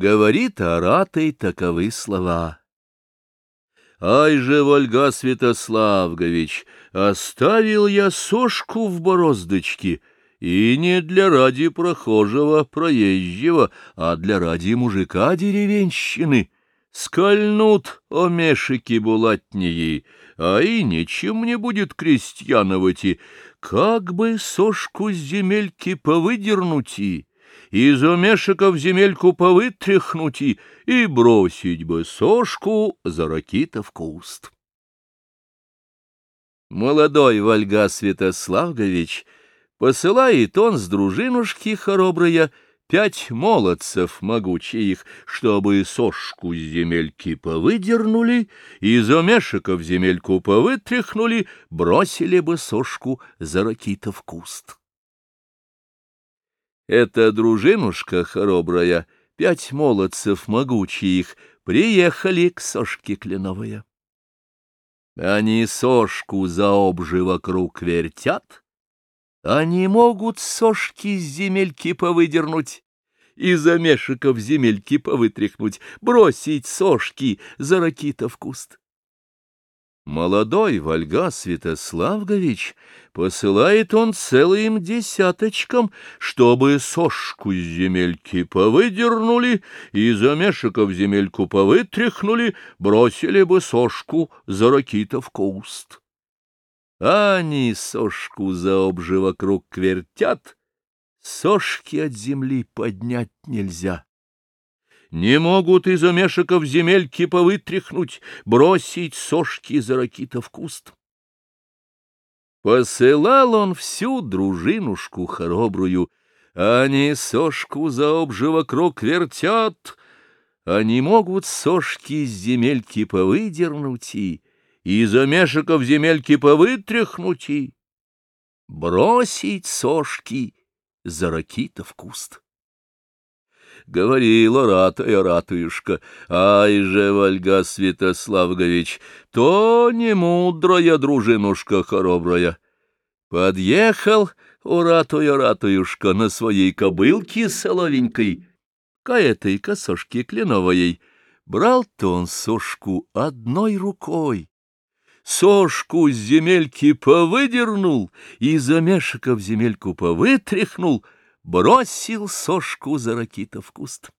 Говорит Аратый таковы слова. Ай же, Вольга Святославгович, оставил я сошку в бороздочке, и не для ради прохожего, проезжего, а для ради мужика деревенщины. Скольнут омешики булатнии, а и ничем не будет крестьяновати, как бы сошку с земельки повыдернуть и из омешика в земельку повытряхнуть и, и бросить бы сошку за ракитов куст. Молодой Вольга Святославгович посылает он с дружинушки хоробрая пять молодцев могучих, чтобы сошку с земельки повыдернули, из омешика в земельку повытряхнули, бросили бы сошку за ракитов куст. Эта дружинушка хоробрая, пять молодцев могучих, приехали к сошке кленовая. Они сошку за обжи вокруг вертят, они могут сошки с земельки повыдернуть, и замешиков земельки повытряхнуть, бросить сошки за ракита в куст. Молодой Вольга Святославгович посылает он целым десяточкам, чтобы сошку с земельки повыдернули и замешиков земельку повытряхнули, бросили бы сошку за ракитов куст. Они сошку за обжи вокруг квертят, сошки от земли поднять нельзя не могут из омешиков земельки повытряхнуть, бросить сошки за ракита в куст. Посылал он всю дружинушку хоробрую, они сошку за обжи вокруг вертят, они могут сошки с земельки повыдернуть и из омешиков земельки повытряхнуть и бросить сошки за ракита в куст говорила ратая ратуюшка, ай же, Вольга Святославгович, то не мудрая дружинушка хоробрая. Подъехал у ратуя ратуюшка на своей кобылке соловенькой, к этой косошке кленовой. Брал-то он сошку одной рукой, сошку с земельки повыдернул и замешиков земельку повытряхнул — бросил сошку за в куст.